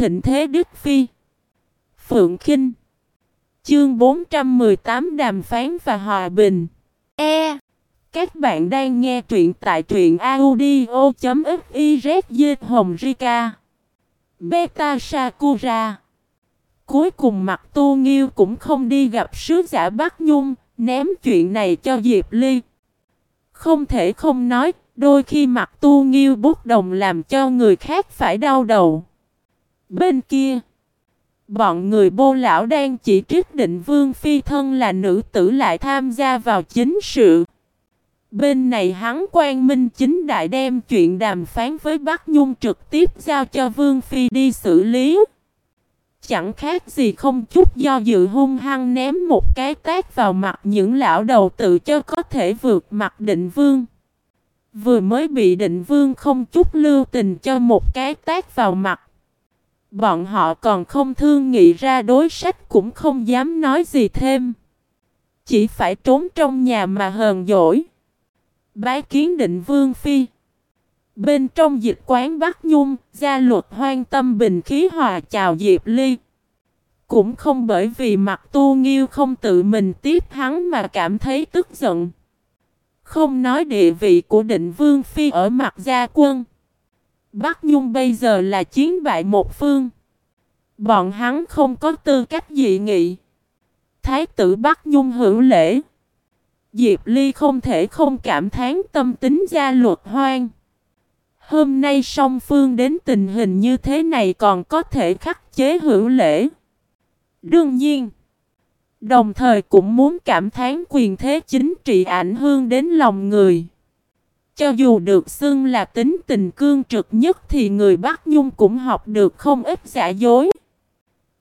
thịnh thế Đức Phi. Phượng Kinh. Chương 418 Đàm phán và hòa bình. E. Các bạn đang nghe truyện tại truyện audio.xyz Hồng Rika. Beta Sakura. Cuối cùng mặt tu nghiêu cũng không đi gặp sứ giả Bắc Nhung, Ném chuyện này cho Diệp Ly. Không thể không nói, Đôi khi mặt tu nghiêu bút đồng làm cho người khác phải đau đầu. Bên kia Bọn người bô lão đang chỉ trích định vương phi thân là nữ tử lại tham gia vào chính sự. Bên này hắn quan minh chính đại đem chuyện đàm phán với Bắc Nhung trực tiếp giao cho vương phi đi xử lý. Chẳng khác gì không chút do dự hung hăng ném một cái tát vào mặt những lão đầu tự cho có thể vượt mặt định vương. Vừa mới bị định vương không chút lưu tình cho một cái tát vào mặt. Bọn họ còn không thương nghị ra đối sách cũng không dám nói gì thêm. Chỉ phải trốn trong nhà mà hờn dỗi. Bái kiến định vương phi. Bên trong dịch quán Bắc Nhung, gia luật hoang tâm bình khí hòa chào Diệp Ly. Cũng không bởi vì mặt tu nghiêu không tự mình tiếp hắn mà cảm thấy tức giận. Không nói địa vị của định vương phi ở mặt gia quân. Bắc Nhung bây giờ là chiến bại một phương. Bọn hắn không có tư cách dị nghị. Thái tử Bắc Nhung hưởng lễ. Diệp Ly không thể không cảm thán tâm tính gia luật hoang. Hôm nay song phương đến tình hình như thế này còn có thể khắc chế hưởng lễ. Đương nhiên, đồng thời cũng muốn cảm thán quyền thế chính trị ảnh hưởng đến lòng người. Cho dù được xưng là tính tình cương trực nhất thì người Bắc Nhung cũng học được không ít giả dối.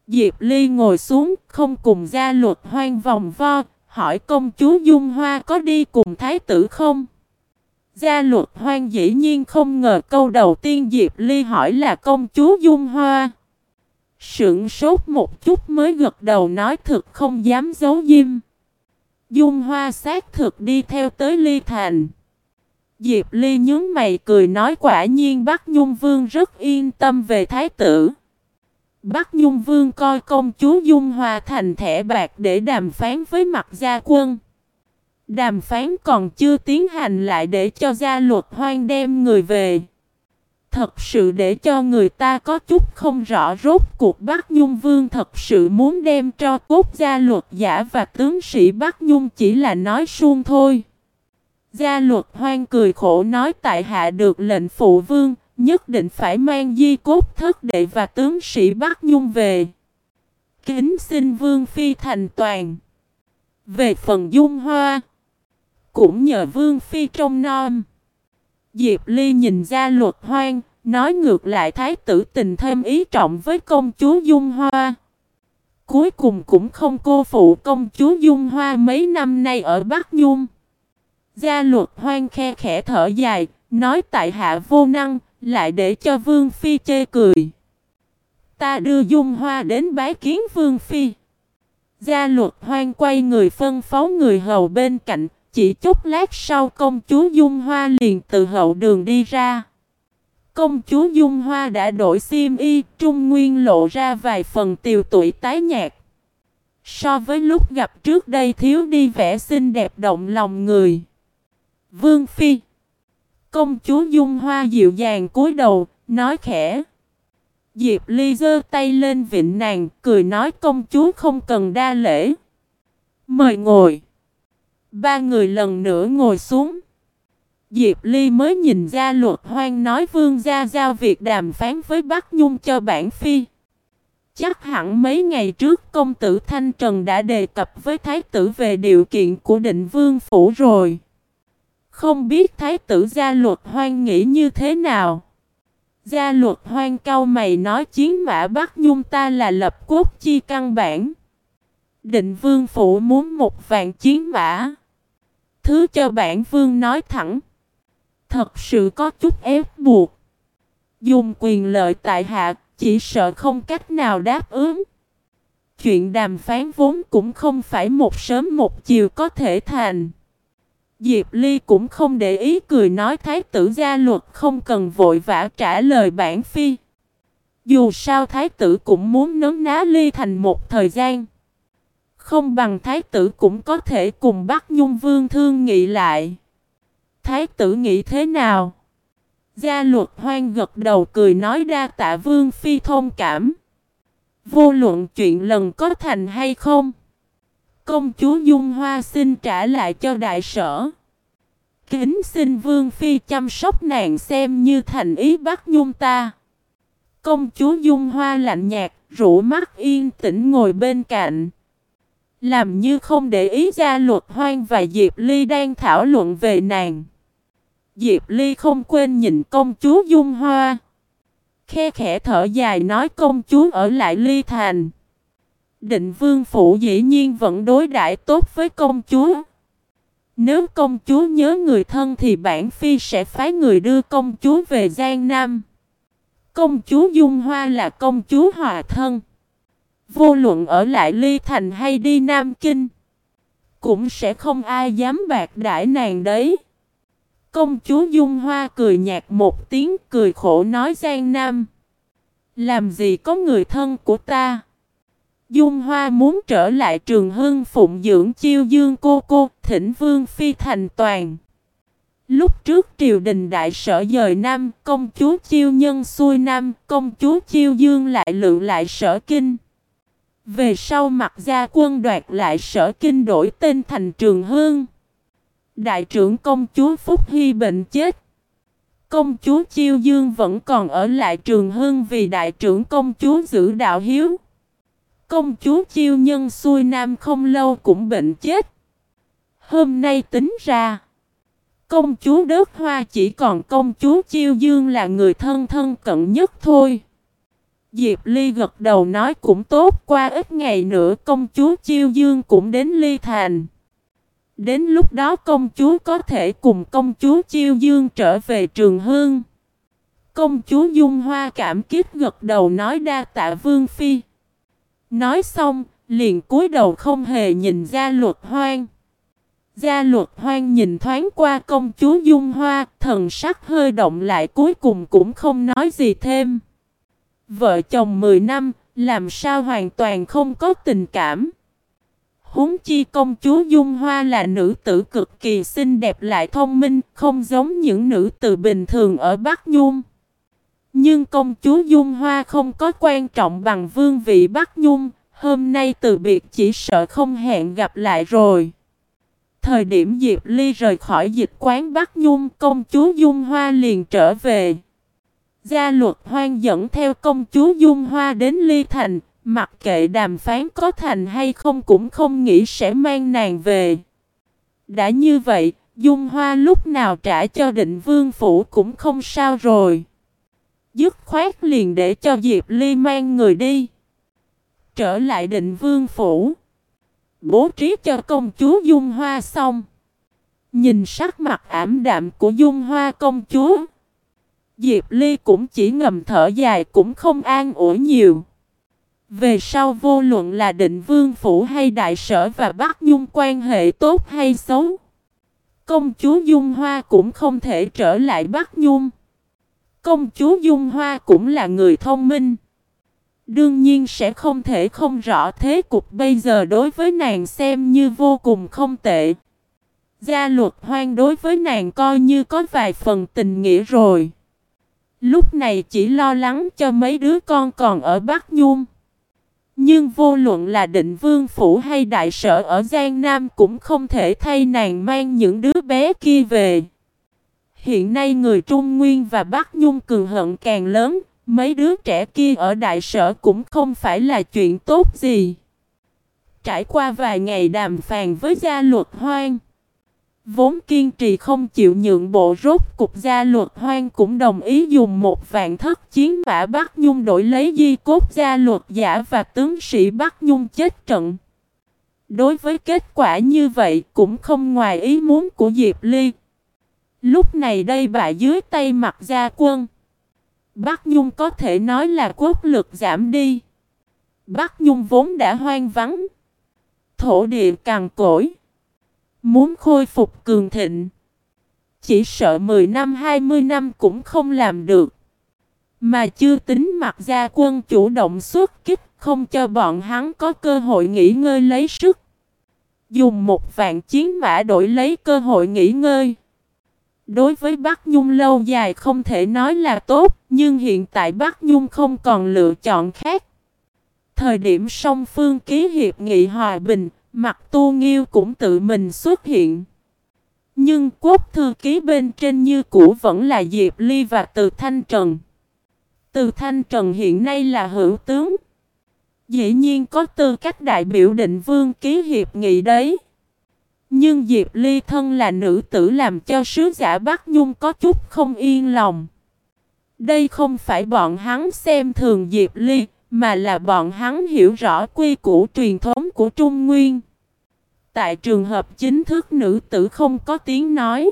Diệp Ly ngồi xuống, không cùng gia luật hoang vòng vo, hỏi công chúa Dung Hoa có đi cùng thái tử không? Gia luật hoang dĩ nhiên không ngờ câu đầu tiên Diệp Ly hỏi là công chúa Dung Hoa. Sững sốt một chút mới gật đầu nói thực không dám giấu diêm. Dung Hoa xác thực đi theo tới Ly Thành. Diệp Ly nhướng mày cười nói quả nhiên Bắc Nhung Vương rất yên tâm về thái tử. Bắc Nhung Vương coi công chúa Dung Hoa thành thẻ bạc để đàm phán với mặt gia quân. Đàm phán còn chưa tiến hành lại để cho gia luật hoang đem người về. Thật sự để cho người ta có chút không rõ rốt cuộc Bắc Nhung Vương thật sự muốn đem cho cốt gia luật giả và tướng sĩ Bắc Nhung chỉ là nói suông thôi. Gia luật hoang cười khổ nói tại hạ được lệnh phụ vương, Nhất định phải mang di cốt thất đệ và tướng sĩ Bắc Nhung về. Kính xin Vương Phi thành toàn. Về phần dung hoa. Cũng nhờ Vương Phi trong non. Diệp Ly nhìn ra luật hoang. Nói ngược lại thái tử tình thêm ý trọng với công chúa Dung Hoa. Cuối cùng cũng không cô phụ công chúa Dung Hoa mấy năm nay ở Bắc Nhung. Gia luật hoang khe khẽ thở dài, nói tại hạ vô năng, lại để cho Vương Phi chê cười. Ta đưa Dung Hoa đến bái kiến Vương Phi. Gia luật hoang quay người phân phó người hầu bên cạnh, chỉ chút lát sau công chúa Dung Hoa liền từ hậu đường đi ra. Công chúa Dung Hoa đã đổi xiêm y, trung nguyên lộ ra vài phần tiều tuổi tái nhạt. So với lúc gặp trước đây thiếu đi vẻ xinh đẹp động lòng người. Vương Phi Công chúa Dung Hoa dịu dàng cúi đầu, nói khẽ. Diệp Ly giơ tay lên vịnh nàng, cười nói công chúa không cần đa lễ. Mời ngồi. Ba người lần nữa ngồi xuống. Diệp Ly mới nhìn ra luật hoang nói vương gia giao việc đàm phán với Bắc Nhung cho bản phi. Chắc hẳn mấy ngày trước công tử Thanh Trần đã đề cập với thái tử về điều kiện của định vương phủ rồi. Không biết thái tử gia luật hoang nghĩ như thế nào? Gia luật hoang cao mày nói chiến mã Bắc Nhung ta là lập quốc chi căn bản. Định vương phủ muốn một vạn chiến mã. Thứ cho bản vương nói thẳng. Thật sự có chút ép buộc. Dùng quyền lợi tại hạ, chỉ sợ không cách nào đáp ứng. Chuyện đàm phán vốn cũng không phải một sớm một chiều có thể thành. Diệp Ly cũng không để ý cười nói thái tử gia luật không cần vội vã trả lời bản phi. Dù sao thái tử cũng muốn nấn ná ly thành một thời gian. Không bằng thái tử cũng có thể cùng bắt Nhung Vương thương nghị lại. Thái tử nghĩ thế nào? Gia luật hoang gật đầu cười nói ra tạ Vương Phi thông cảm. Vô luận chuyện lần có thành hay không. Công chúa Dung Hoa xin trả lại cho đại sở. Kính xin Vương Phi chăm sóc nàng xem như thành ý bắt nhung ta. Công chúa Dung Hoa lạnh nhạt, rủ mắt yên tĩnh ngồi bên cạnh. Làm như không để ý gia luật hoang và Diệp Ly đang thảo luận về nàng. Diệp Ly không quên nhìn công chúa Dung Hoa. Khe khẽ thở dài nói công chúa ở lại Ly Thành. Định vương phủ dĩ nhiên vẫn đối đãi tốt với công chúa. Nếu công chúa nhớ người thân thì bản phi sẽ phái người đưa công chúa về Giang Nam. Công chúa Dung Hoa là công chúa hòa thân. Vô luận ở lại Ly Thành hay đi Nam Kinh. Cũng sẽ không ai dám bạc đãi nàng đấy. Công chúa Dung Hoa cười nhạt một tiếng, cười khổ nói Giang Nam. Làm gì có người thân của ta? Dung Hoa muốn trở lại trường hưng phụng dưỡng chiêu dương cô cô, thỉnh vương phi thành toàn. Lúc trước triều đình đại sở dời Nam, công chúa chiêu nhân xuôi Nam, công chúa chiêu dương lại lượng lại sở kinh. Về sau mặt gia quân đoạt lại sở kinh đổi tên thành trường hương. Đại trưởng công chúa Phúc Hy bệnh chết. Công chúa Chiêu Dương vẫn còn ở lại trường hương vì đại trưởng công chúa giữ đạo hiếu. Công chúa Chiêu Nhân xuôi nam không lâu cũng bệnh chết. Hôm nay tính ra, công chúa Đớt Hoa chỉ còn công chúa Chiêu Dương là người thân thân cận nhất thôi. Diệp Ly gật đầu nói cũng tốt qua ít ngày nữa công chúa Chiêu Dương cũng đến Ly Thành. Đến lúc đó công chúa có thể cùng công chúa Chiêu Dương trở về trường hương. Công chúa Dung Hoa cảm kích gật đầu nói đa tạ Vương Phi. Nói xong, liền cúi đầu không hề nhìn ra luật hoang. Gia luật hoang nhìn thoáng qua công chúa Dung Hoa, thần sắc hơi động lại cuối cùng cũng không nói gì thêm. Vợ chồng 10 năm, làm sao hoàn toàn không có tình cảm. Huống chi công chúa Dung Hoa là nữ tử cực kỳ xinh đẹp lại thông minh, không giống những nữ tử bình thường ở Bắc Nhung. Nhưng công chúa Dung Hoa không có quan trọng bằng vương vị Bắc Nhung, hôm nay từ biệt chỉ sợ không hẹn gặp lại rồi. Thời điểm Diệp Ly rời khỏi dịch quán Bắc Nhung, công chúa Dung Hoa liền trở về. Gia luật hoang dẫn theo công chúa Dung Hoa đến Ly Thành, mặc kệ đàm phán có thành hay không cũng không nghĩ sẽ mang nàng về. Đã như vậy, Dung Hoa lúc nào trả cho định vương phủ cũng không sao rồi. Dứt khoát liền để cho Diệp Ly mang người đi. Trở lại định vương phủ. Bố trí cho công chúa Dung Hoa xong. Nhìn sắc mặt ảm đạm của Dung Hoa công chúa. Diệp Ly cũng chỉ ngầm thở dài cũng không an ủi nhiều. Về sau vô luận là định vương phủ hay đại sở và Bắc Nhung quan hệ tốt hay xấu. Công chúa Dung Hoa cũng không thể trở lại Bắc Nhung. Công chúa Dung Hoa cũng là người thông minh. Đương nhiên sẽ không thể không rõ thế cục bây giờ đối với nàng xem như vô cùng không tệ. Gia luật hoang đối với nàng coi như có vài phần tình nghĩa rồi. Lúc này chỉ lo lắng cho mấy đứa con còn ở Bắc Nhung. Nhưng vô luận là định vương phủ hay đại sở ở Giang Nam cũng không thể thay nàng mang những đứa bé kia về. Hiện nay người Trung Nguyên và Bắc Nhung cường hận càng lớn, mấy đứa trẻ kia ở đại sở cũng không phải là chuyện tốt gì. Trải qua vài ngày đàm phàn với gia luật hoang. Vốn kiên trì không chịu nhượng bộ rốt cục gia luật hoang cũng đồng ý dùng một vạn thất chiến mã Bắc Nhung đổi lấy di cốt gia luật giả và tướng sĩ Bắc Nhung chết trận. Đối với kết quả như vậy cũng không ngoài ý muốn của Diệp Ly. Lúc này đây bà dưới tay mặt gia quân. Bắc Nhung có thể nói là quốc lực giảm đi. Bắc Nhung vốn đã hoang vắng. Thổ địa càng cỗi. Muốn khôi phục cường thịnh. Chỉ sợ 10 năm 20 năm cũng không làm được. Mà chưa tính mặt gia quân chủ động xuất kích, không cho bọn hắn có cơ hội nghỉ ngơi lấy sức. Dùng một vạn chiến mã đổi lấy cơ hội nghỉ ngơi. Đối với Bắc Nhung lâu dài không thể nói là tốt, nhưng hiện tại Bắc Nhung không còn lựa chọn khác. Thời điểm song phương ký hiệp nghị hòa bình, mặt tu nghiêu cũng tự mình xuất hiện. Nhưng quốc thư ký bên trên như cũ vẫn là Diệp Ly và Từ Thanh Trần. Từ Thanh Trần hiện nay là hữu tướng. Dĩ nhiên có tư cách đại biểu định vương ký hiệp nghị đấy. Nhưng Diệp Ly thân là nữ tử làm cho sứ giả Bắc Nhung có chút không yên lòng. Đây không phải bọn hắn xem thường Diệp Ly, mà là bọn hắn hiểu rõ quy củ truyền thống của Trung Nguyên. Tại trường hợp chính thức nữ tử không có tiếng nói.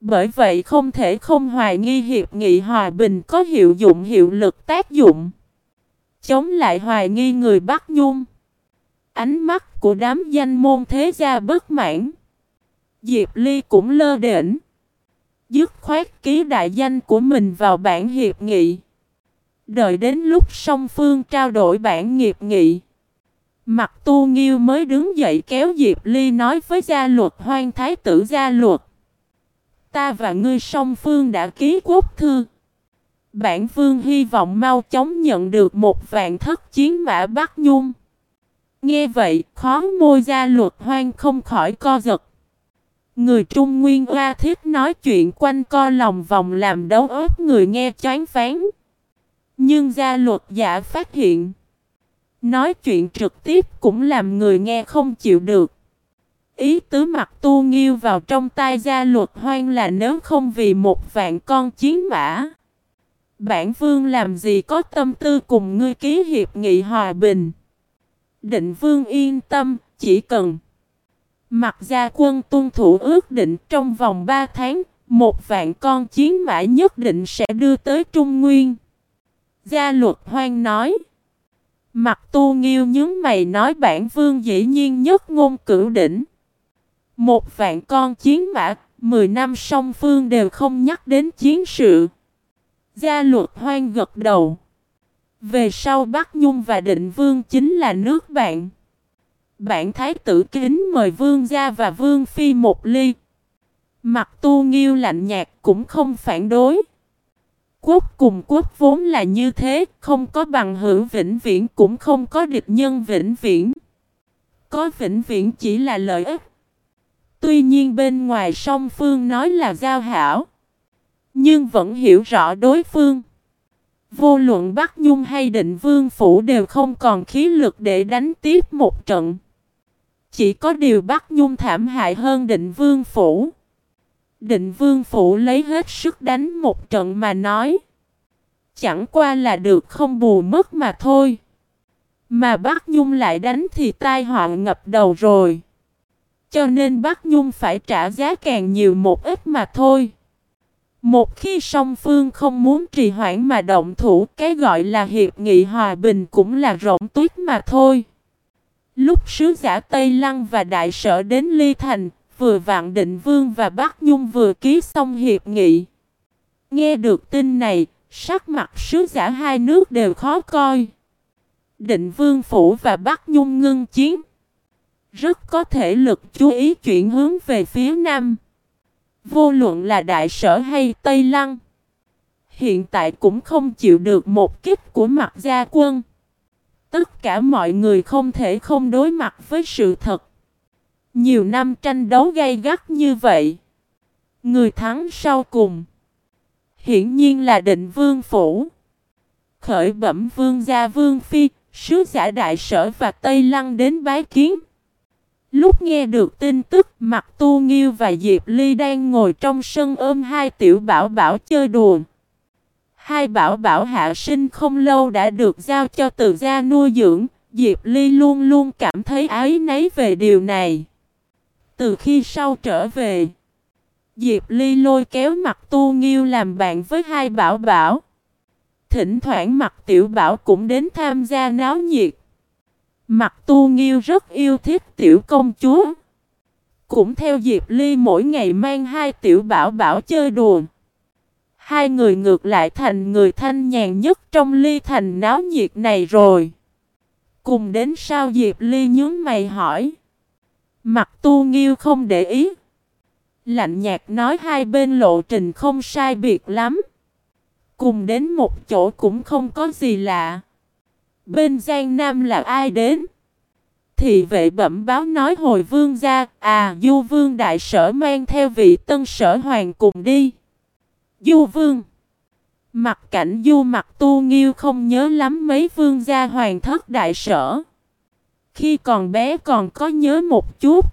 Bởi vậy không thể không hoài nghi hiệp nghị hòa bình có hiệu dụng hiệu lực tác dụng. Chống lại hoài nghi người Bắc Nhung. Ánh mắt của đám danh môn thế gia bất mãn. Diệp Ly cũng lơ đễnh. Dứt khoát ký đại danh của mình vào bản hiệp nghị. Đợi đến lúc song phương trao đổi bản nghiệp nghị. Mặt tu nghiêu mới đứng dậy kéo Diệp Ly nói với gia luật hoang thái tử gia luật. Ta và ngươi song phương đã ký quốc thư. Bản vương hy vọng mau chóng nhận được một vạn thất chiến mã Bắc Nhung. Nghe vậy, khó môi gia luật hoang không khỏi co giật. Người Trung Nguyên oa thiết nói chuyện quanh co lòng vòng làm đấu ớt người nghe choáng phán. Nhưng gia luật giả phát hiện. Nói chuyện trực tiếp cũng làm người nghe không chịu được. Ý tứ mặt tu nghiêu vào trong tai gia luật hoang là nếu không vì một vạn con chiến mã. Bản vương làm gì có tâm tư cùng ngươi ký hiệp nghị hòa bình. Định vương yên tâm, chỉ cần Mặt gia quân tuân thủ ước định trong vòng 3 tháng, một vạn con chiến mã nhất định sẽ đưa tới Trung Nguyên. Gia luật hoang nói. Mặt tu nghiêu nhướng mày nói bản vương dĩ nhiên nhất ngôn cửu đỉnh. Một vạn con chiến mã, 10 năm song phương đều không nhắc đến chiến sự. Gia luật hoang gật đầu. Về sau Bắc Nhung và Định Vương chính là nước bạn. Bản thái tử kính mời vương gia và vương phi một ly. Mặt tu nghiêu lạnh nhạt cũng không phản đối. Quốc cùng quốc vốn là như thế, không có bằng hữu vĩnh viễn cũng không có địch nhân vĩnh viễn. Có vĩnh viễn chỉ là lợi ích. Tuy nhiên bên ngoài song phương nói là giao hảo. Nhưng vẫn hiểu rõ đối phương. Vô luận Bắc Nhung hay Định Vương Phủ đều không còn khí lực để đánh tiếp một trận. Chỉ có điều Bắc Nhung thảm hại hơn định vương phủ. Định vương phủ lấy hết sức đánh một trận mà nói. Chẳng qua là được không bù mất mà thôi. Mà Bắc Nhung lại đánh thì tai họa ngập đầu rồi. Cho nên Bắc Nhung phải trả giá càng nhiều một ít mà thôi. Một khi song phương không muốn trì hoãn mà động thủ, cái gọi là hiệp nghị hòa bình cũng là rộng tuyết mà thôi. Lúc sứ giả Tây Lăng và đại sở đến Ly Thành, vừa vạn định vương và Bắc Nhung vừa ký xong hiệp nghị. Nghe được tin này, sắc mặt sứ giả hai nước đều khó coi. Định vương phủ và Bắc Nhung ngưng chiến. Rất có thể lực chú ý chuyển hướng về phía Nam. Vô luận là đại sở hay Tây Lăng. Hiện tại cũng không chịu được một kích của mặt gia quân. Tất cả mọi người không thể không đối mặt với sự thật. Nhiều năm tranh đấu gay gắt như vậy. Người thắng sau cùng. Hiển nhiên là định vương phủ. Khởi bẩm vương gia vương phi, sứ giả đại sở và Tây Lăng đến bái kiến. Lúc nghe được tin tức mặt tu nghiêu và Diệp Ly đang ngồi trong sân ôm hai tiểu bảo bảo chơi đùa. Hai bảo bảo hạ sinh không lâu đã được giao cho từ gia nuôi dưỡng, Diệp Ly luôn luôn cảm thấy ái nấy về điều này. Từ khi sau trở về, Diệp Ly lôi kéo mặt tu nghiêu làm bạn với hai bảo bảo. Thỉnh thoảng mặt tiểu bảo cũng đến tham gia náo nhiệt. Mặt tu nghiêu rất yêu thích tiểu công chúa. Cũng theo Diệp Ly mỗi ngày mang hai tiểu bảo bảo chơi đùa. Hai người ngược lại thành người thanh nhàn nhất trong ly thành náo nhiệt này rồi. Cùng đến sau Diệp Ly nhướng mày hỏi. Mặt tu nghiêu không để ý. Lạnh nhạt nói, hai bên lộ trình không sai biệt lắm. Cùng đến một chỗ cũng không có gì lạ. Bên Giang Nam là ai đến? Thị vệ bẩm báo nói hồi vương gia, à du vương đại sở mang theo vị tân sở hoàng cùng đi. Du vương Mặt cảnh du mặt tu nghiêu không nhớ lắm mấy vương gia hoàng thất đại sở. Khi còn bé còn có nhớ một chút.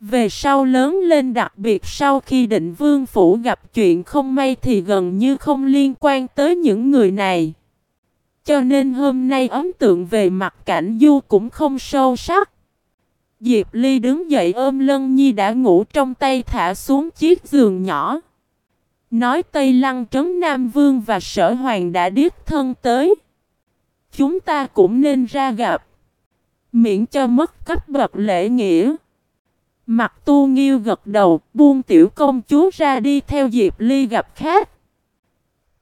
Về sau lớn lên đặc biệt sau khi định vương phủ gặp chuyện không may thì gần như không liên quan tới những người này. Cho nên hôm nay ấn tượng về mặt cảnh du cũng không sâu sắc. Diệp Ly đứng dậy ôm Lân Nhi đã ngủ trong tay thả xuống chiếc giường nhỏ. Nói Tây Lăng Trấn Nam Vương và Sở Hoàng đã điếc thân tới. Chúng ta cũng nên ra gặp. Miễn cho mất cấp bậc lễ nghĩa. Mặt tu nghiêu gật đầu, buông tiểu công chúa ra đi theo Diệp Ly gặp khách.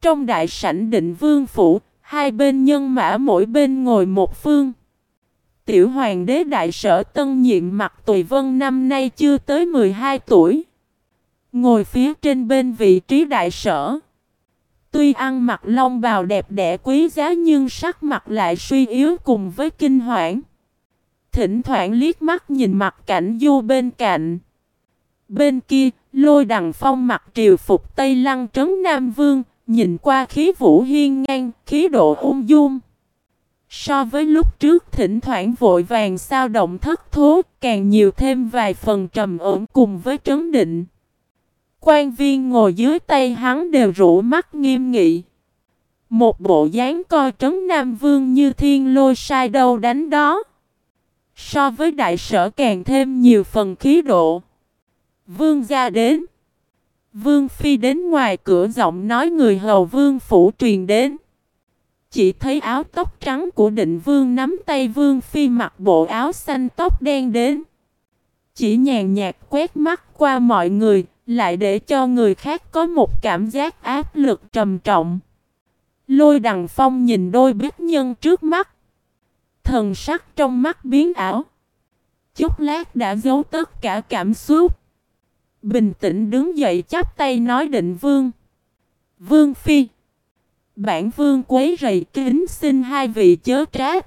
Trong đại sảnh định vương phủ, hai bên nhân mã mỗi bên ngồi một phương. Tiểu hoàng đế đại sở tân nhiệm mặt tùy vân năm nay chưa tới 12 tuổi. Ngồi phía trên bên vị trí đại sở. Tuy ăn mặc long bào đẹp đẽ quý giá nhưng sắc mặt lại suy yếu cùng với kinh hoảng. Thỉnh thoảng liếc mắt nhìn mặt cảnh du bên cạnh. Bên kia, lôi đằng phong mặt triều phục Tây Lăng trấn Nam Vương, nhìn qua khí vũ hiên ngang, khí độ ung dung. So với lúc trước thỉnh thoảng vội vàng sao động thất thố, càng nhiều thêm vài phần trầm ổn cùng với trấn định. Quan viên ngồi dưới tay hắn đều rũ mắt nghiêm nghị. Một bộ dáng coi trấn Nam Vương như thiên lôi sai đâu đánh đó. So với đại sở càng thêm nhiều phần khí độ. Vương gia đến. Vương Phi đến ngoài cửa giọng nói người hầu Vương Phủ truyền đến. Chỉ thấy áo tóc trắng của định Vương nắm tay Vương Phi mặc bộ áo xanh tóc đen đến. Chỉ nhàn nhạt quét mắt qua mọi người, lại để cho người khác có một cảm giác áp lực trầm trọng. Lôi đằng phong nhìn đôi biết nhân trước mắt. Thần sắc trong mắt biến ảo. chút lát đã giấu tất cả cảm xúc. Bình tĩnh đứng dậy chắp tay nói định vương. Vương Phi. Bản vương quấy rầy kính xin hai vị chớ trách.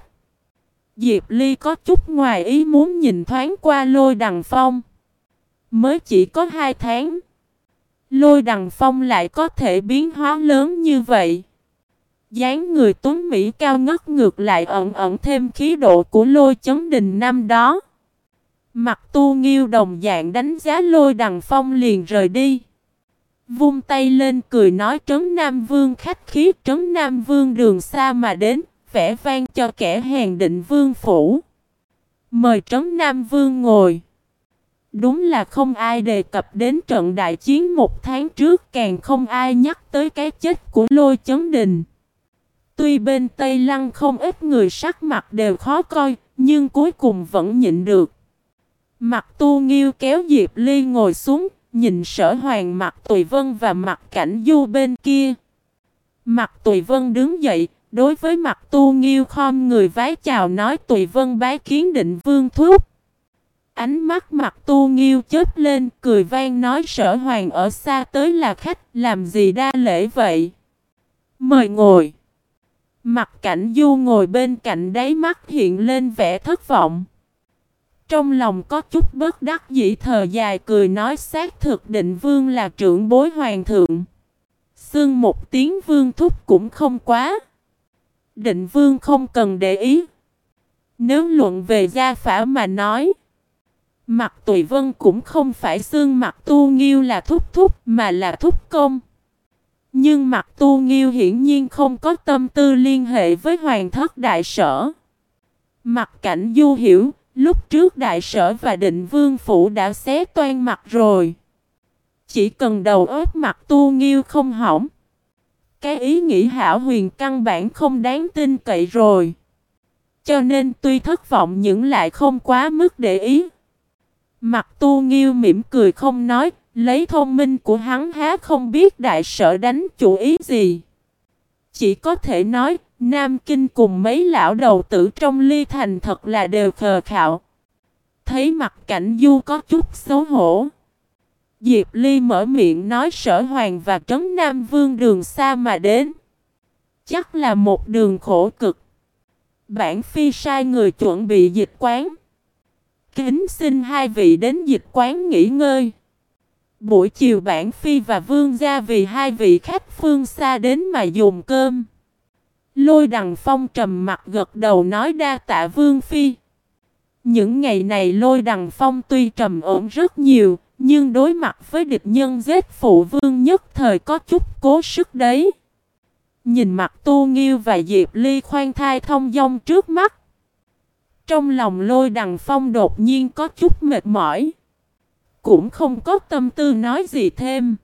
Diệp Ly có chút ngoài ý muốn nhìn thoáng qua lôi đằng phong. Mới chỉ có hai tháng. Lôi đằng phong lại có thể biến hóa lớn như vậy dáng người tuấn Mỹ cao ngất ngược lại ẩn ẩn thêm khí độ của lôi chấn đình năm đó. Mặt tu nghiêu đồng dạng đánh giá lôi đằng phong liền rời đi. Vung tay lên cười nói trấn Nam Vương khách khí trấn Nam Vương đường xa mà đến, vẽ vang cho kẻ hèn định vương phủ. Mời trấn Nam Vương ngồi. Đúng là không ai đề cập đến trận đại chiến một tháng trước càng không ai nhắc tới cái chết của lôi chấn đình. Tuy bên Tây Lăng không ít người sắc mặt đều khó coi, nhưng cuối cùng vẫn nhịn được. Mặt tu nghiêu kéo Diệp Ly ngồi xuống, nhìn sở hoàng mặt Tùy Vân và mặt cảnh du bên kia. Mặt Tùy Vân đứng dậy, đối với mặt tu nghiêu khom người vái chào nói Tùy Vân bái kiến định vương thuốc. Ánh mắt mặt tu nghiêu chớp lên, cười vang nói sở hoàng ở xa tới là khách, làm gì đa lễ vậy? Mời ngồi. Mặt cảnh du ngồi bên cạnh đáy mắt hiện lên vẻ thất vọng. Trong lòng có chút bất đắc dĩ thờ dài cười nói xác thực định vương là trưởng bối hoàng thượng. xương một tiếng vương thúc cũng không quá. Định vương không cần để ý. Nếu luận về gia phả mà nói. Mặt tùy vân cũng không phải xương mặt tu nghiêu là thúc thúc mà là thúc công. Nhưng mặt tu nghiêu hiển nhiên không có tâm tư liên hệ với hoàng thất đại sở. Mặt cảnh du hiểu, lúc trước đại sở và định vương phủ đã xé toan mặt rồi. Chỉ cần đầu óc mặt tu nghiêu không hỏng. Cái ý nghĩ hảo huyền căn bản không đáng tin cậy rồi. Cho nên tuy thất vọng nhưng lại không quá mức để ý. Mặt tu nghiêu mỉm cười không nói, lấy thông minh của hắn há không biết đại sở đánh chủ ý gì. Chỉ có thể nói, Nam Kinh cùng mấy lão đầu tử trong ly thành thật là đều khờ khạo. Thấy mặt cảnh du có chút xấu hổ. Diệp Ly mở miệng nói sở hoàng và trấn Nam Vương đường xa mà đến. Chắc là một đường khổ cực. Bản phi sai người chuẩn bị dịch quán. Kính xin hai vị đến dịch quán nghỉ ngơi. Buổi chiều bản phi và vương gia vì hai vị khách phương xa đến mà dùng cơm. Lôi đằng phong trầm mặt gật đầu nói đa tạ vương phi. Những ngày này lôi đằng phong tuy trầm ổn rất nhiều, nhưng đối mặt với địch nhân giết phụ vương nhất thời có chút cố sức đấy. Nhìn mặt tu nghiêu và Diệp Ly khoan thai thông dong trước mắt. Trong lòng lôi đằng phong đột nhiên có chút mệt mỏi. Cũng không có tâm tư nói gì thêm.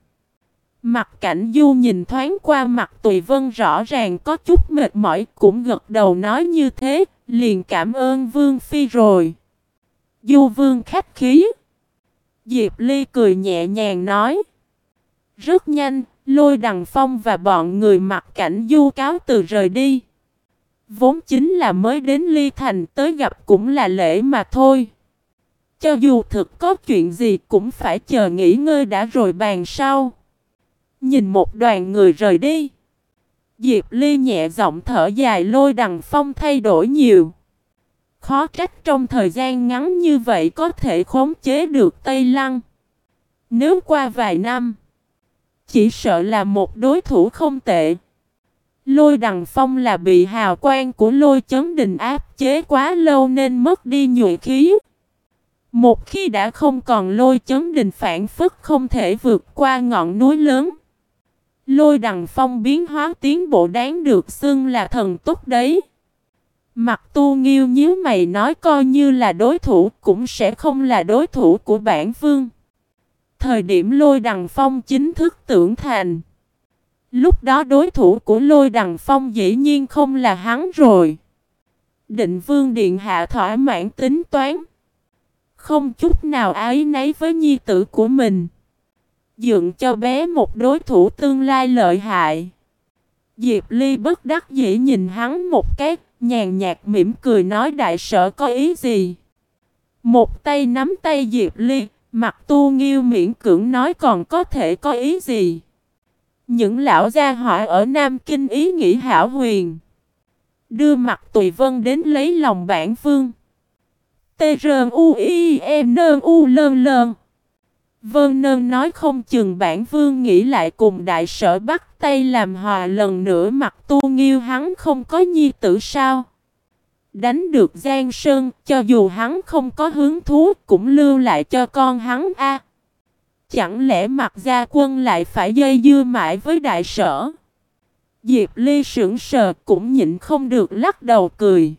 Mặt cảnh du nhìn thoáng qua mặt tùy vân rõ ràng có chút mệt mỏi cũng gật đầu nói như thế, liền cảm ơn vương phi rồi. Du vương khách khí. Diệp Ly cười nhẹ nhàng nói. Rất nhanh, lôi đằng phong và bọn người mặt cảnh du cáo từ rời đi. Vốn chính là mới đến Ly Thành tới gặp cũng là lễ mà thôi. Cho dù thực có chuyện gì cũng phải chờ nghỉ ngơi đã rồi bàn sau. Nhìn một đoàn người rời đi. Diệp Ly nhẹ giọng thở dài lôi đằng phong thay đổi nhiều. Khó trách trong thời gian ngắn như vậy có thể khống chế được Tây Lăng. Nếu qua vài năm, chỉ sợ là một đối thủ không tệ. Lôi đằng phong là bị hào quang của lôi chấn đình áp chế quá lâu nên mất đi nhuệ khí. Một khi đã không còn lôi chấn đình phản phức không thể vượt qua ngọn núi lớn. Lôi đằng phong biến hóa tiến bộ đáng được xưng là thần túc đấy. Mặt tu nghiêu nhíu mày nói coi như là đối thủ cũng sẽ không là đối thủ của bản vương. Thời điểm lôi đằng phong chính thức tưởng thành. Lúc đó đối thủ của lôi đằng phong dĩ nhiên không là hắn rồi. Định vương điện hạ thỏa mãn tính toán. Không chút nào ái nấy với nhi tử của mình. Dựng cho bé một đối thủ tương lai lợi hại. Diệp Ly bất đắc dĩ nhìn hắn một cái, nhàn nhạt mỉm cười nói đại sở có ý gì. Một tay nắm tay Diệp Ly, mặt tu nghiêu miễn cưỡng nói còn có thể có ý gì. Những lão gia họa ở Nam Kinh ý nghĩ hảo huyền. Đưa mặt tùy vân đến lấy lòng bản vương. Tê Vân Nơn nói không chừng bản vương nghĩ lại cùng đại sở bắt tay làm hòa lần nữa mặt tu nghiêu hắn không có nhi tử sao. Đánh được Giang Sơn, cho dù hắn không có hứng thú cũng lưu lại cho con hắn a. Chẳng lẽ mặt gia quân lại phải dây dưa mãi với đại sở? Diệp Ly sững sờ cũng nhịn không được lắc đầu cười.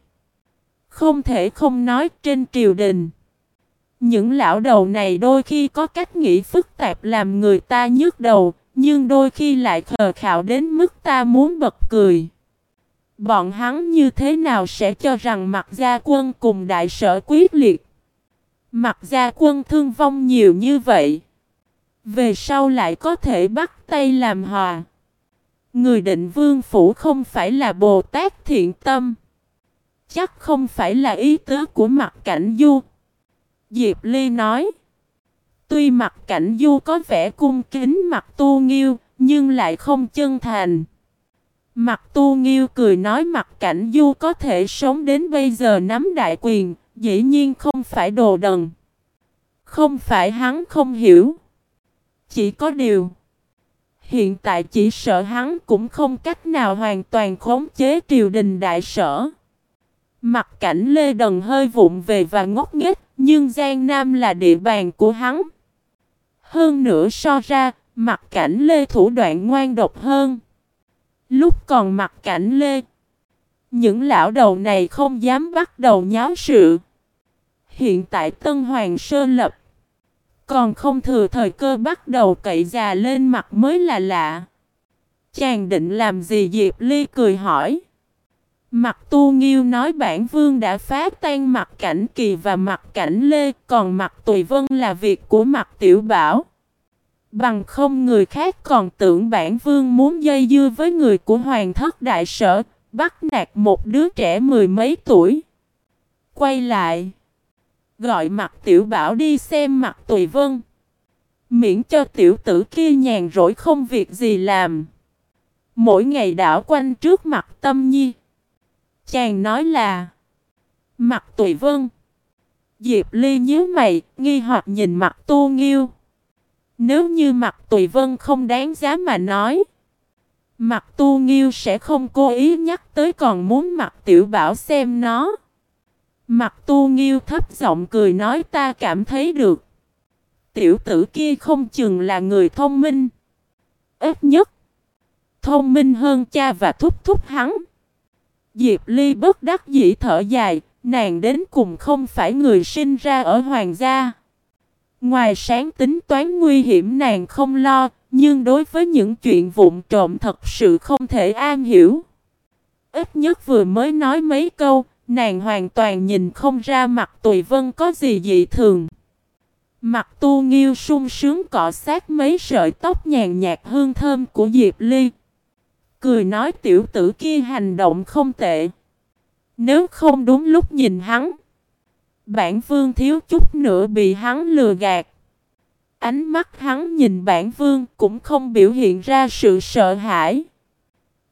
Không thể không nói trên triều đình. Những lão đầu này đôi khi có cách nghĩ phức tạp làm người ta nhức đầu, nhưng đôi khi lại khờ khạo đến mức ta muốn bật cười. Bọn hắn như thế nào sẽ cho rằng mặt gia quân cùng đại sở quyết liệt? Mặt gia quân thương vong nhiều như vậy. Về sau lại có thể bắt tay làm hòa. Người định vương phủ không phải là Bồ Tát thiện tâm. Chắc không phải là ý tứ của mặt cảnh du. Diệp Ly nói. Tuy mặt cảnh du có vẻ cung kính mặt tu nghiêu, nhưng lại không chân thành. Mặt tu nghiêu cười nói mặt cảnh du có thể sống đến bây giờ nắm đại quyền, dĩ nhiên không phải đồ đần. Không phải hắn không hiểu. Chỉ có điều. Hiện tại chỉ sợ hắn cũng không cách nào hoàn toàn khống chế triều đình đại sở. Mặt cảnh Lê Đần hơi vụng về và ngốc nghếch, nhưng Giang Nam là địa bàn của hắn. Hơn nữa so ra, mặt cảnh Lê thủ đoạn ngoan độc hơn. Lúc còn mặt cảnh Lê, những lão đầu này không dám bắt đầu nháo sự. Hiện tại Tân Hoàng Sơn lập, còn không thừa thời cơ bắt đầu cậy già lên mặt mới là lạ. Chàng định làm gì Diệp Ly cười hỏi. Mặt tu nghiêu nói bản vương đã phá tan mặt cảnh kỳ và mặt cảnh lê, còn mặt tùy vân là việc của mặt tiểu bảo. Bằng không người khác còn tưởng bản vương muốn dây dưa với người của hoàng thất đại sở, bắt nạt một đứa trẻ mười mấy tuổi. Quay lại. Gọi mặt tiểu bảo đi xem mặt tùy vân. Miễn cho tiểu tử kia nhàn rỗi không việc gì làm. Mỗi ngày đảo quanh trước mặt tâm nhi. Chàng nói là Mặt tùy vân Diệp Ly nhíu mày, nghi hoặc nhìn mặt tu nghiêu. Nếu như mặt tùy vân không đáng giá mà nói. Mặt tu nghiêu sẽ không cố ý nhắc tới còn muốn mặt tiểu bảo xem nó. Mặt tu nghiêu thấp giọng cười nói ta cảm thấy được. Tiểu tử kia không chừng là người thông minh. Ít nhất. Thông minh hơn cha và thúc thúc hắn. Diệp Ly bất đắc dĩ thở dài. Nàng đến cùng không phải người sinh ra ở hoàng gia. Ngoài sáng tính toán nguy hiểm nàng không lo. Nhưng đối với những chuyện vụn trộm thật sự không thể an hiểu. Ít nhất vừa mới nói mấy câu, Nàng hoàn toàn nhìn không ra mặt Tùy Vân có gì dị thường. Mặt tu nghiêu sung sướng cọ sát mấy sợi tóc nhàn nhạt hương thơm của Diệp Ly. Cười nói tiểu tử kia hành động không tệ. Nếu không đúng lúc nhìn hắn. Bản vương thiếu chút nữa bị hắn lừa gạt. Ánh mắt hắn nhìn bản vương cũng không biểu hiện ra sự sợ hãi.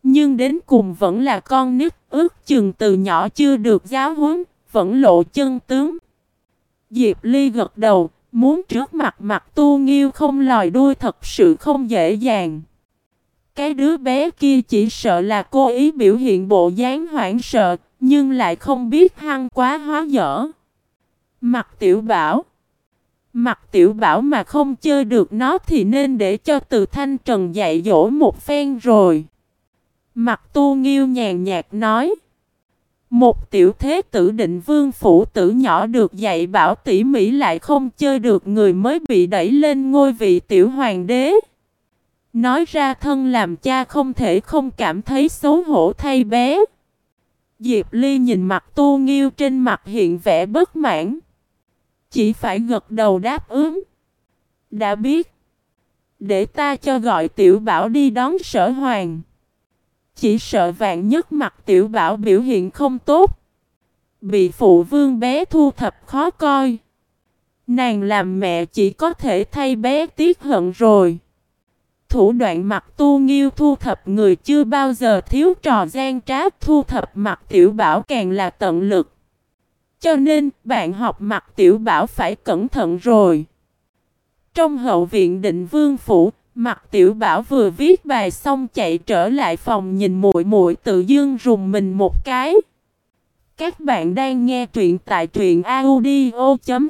Nhưng đến cùng vẫn là con nít, ước chừng từ nhỏ chưa được giáo huấn, vẫn lộ chân tướng. Diệp Ly gật đầu, muốn trước mặt mặt tu nghiêu không lòi đuôi thật sự không dễ dàng. Cái đứa bé kia chỉ sợ là cô ý biểu hiện bộ dáng hoảng sợ, nhưng lại không biết hăng quá hóa dở. Mặt tiểu bảo Mặt tiểu bảo mà không chơi được nó thì nên để cho từ thanh trần dạy dỗ một phen rồi. Mặt tu nghiêu nhàn nhạt nói. Một tiểu thế tử định vương phủ tử nhỏ được dạy bảo tỉ mỉ lại không chơi được người mới bị đẩy lên ngôi vị tiểu hoàng đế. Nói ra thân làm cha không thể không cảm thấy xấu hổ thay bé. Diệp Ly nhìn mặt tu nghiêu trên mặt hiện vẻ bất mãn. Chỉ phải gật đầu đáp ứng. Đã biết. Để ta cho gọi tiểu bảo đi đón sở hoàng. Chỉ sợ vạn nhất mặt tiểu bảo biểu hiện không tốt. Bị phụ vương bé thu thập khó coi. Nàng làm mẹ chỉ có thể thay bé tiếc hận rồi. Thủ đoạn mặt tu nghiêu thu thập người chưa bao giờ thiếu trò gian trá thu thập mặt tiểu bảo càng là tận lực. Cho nên bạn học mặt tiểu bảo phải cẩn thận rồi. Trong hậu viện định vương phủ, Mặt tiểu bảo vừa viết bài xong chạy trở lại phòng nhìn muội muội tự dưng rùng mình một cái. Các bạn đang nghe truyện tại truyện audio.fif